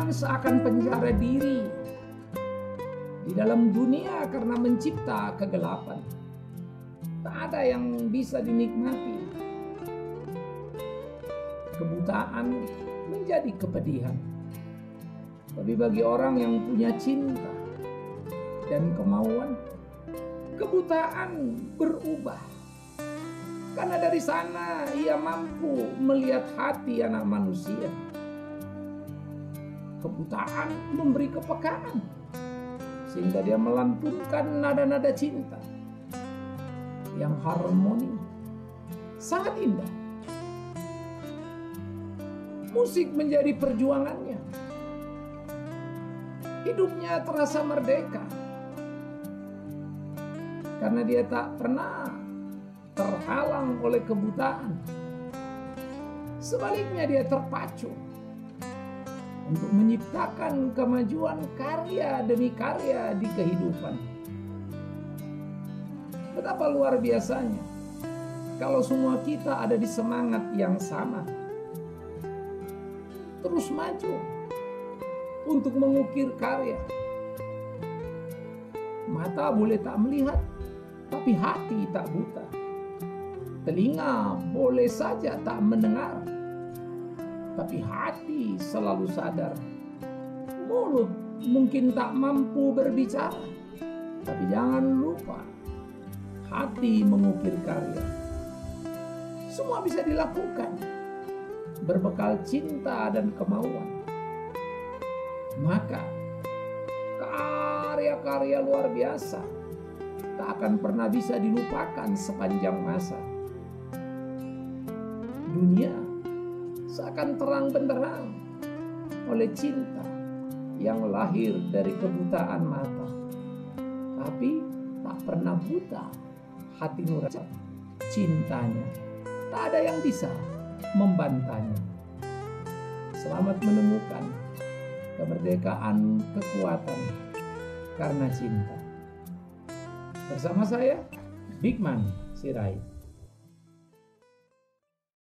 Kebutaan seakan penjara diri di dalam dunia karena mencipta kegelapan. Tak ada yang bisa dinikmati. Kebutaan menjadi kepedihan. Tapi bagi orang yang punya cinta dan kemauan, kebutaan berubah. Karena dari sana ia mampu melihat hati anak manusia. Kebutaan memberi kepekaan sehingga dia melantunkan nada-nada cinta yang harmoni sangat indah. Musik menjadi perjuangannya. Hidupnya terasa merdeka karena dia tak pernah terhalang oleh kebutaan. Sebaliknya dia terpacu untuk menciptakan kemajuan karya demi karya di kehidupan. Betapa luar biasanya kalau semua kita ada di semangat yang sama. Terus maju untuk mengukir karya. Mata boleh tak melihat, tapi hati tak buta. Telinga boleh saja tak mendengar, tapi hati selalu sadar. Mulut mungkin tak mampu berbicara, tapi jangan lupa hati mengukir karya. Semua bisa dilakukan berbekal cinta dan kemauan. Maka karya-karya luar biasa tak akan pernah bisa dilupakan sepanjang masa. Dunia seakan terang benderang oleh cinta yang lahir dari kebutaan mata. Tapi tak pernah buta hati nurani cintanya. Tak ada yang bisa membantahnya. Selamat menemukan kemerdekaan kekuatan karena cinta. Bersama saya, Bigman Sirait.